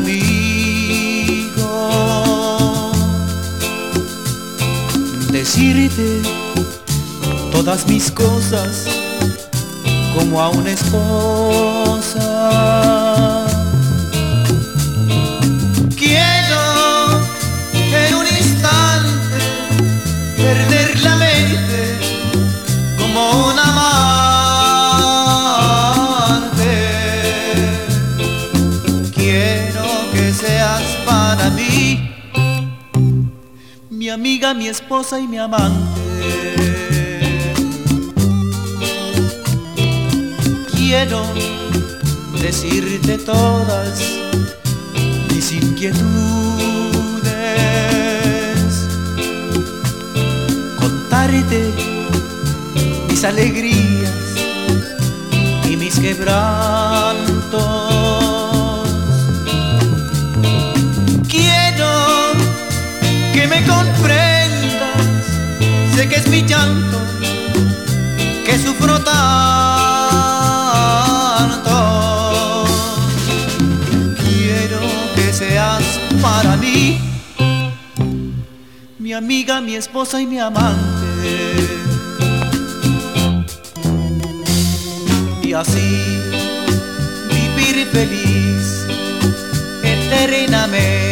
amigo. Decirte todas mis cosas como a una esposa. Mi amiga, mi esposa y mi amante. quiero decirte todas mis inquietudes, contarte mis alegrías y mis quebrantos. Que me comprendas, sé que es mi llanto, que sufro tanto. Para mí, mi amiga, mi esposa y mi amante. Y así vivir feliz eternamente,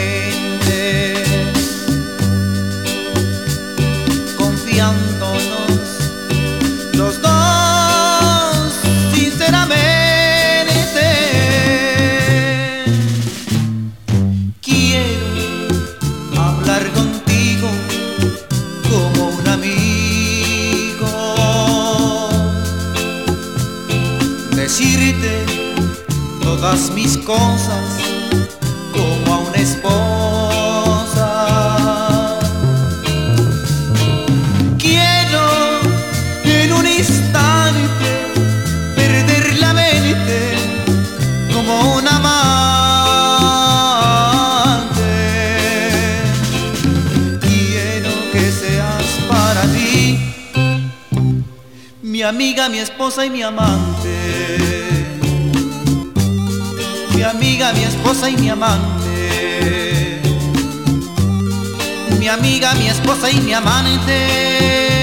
Decirte todas mis cosas como a una esposa. Quiero en un instante perder la mente como una mi amiga, mi esposa y mi amante. Mi amiga, mi esposa y mi amante. Mi amiga, mi esposa y mi amante.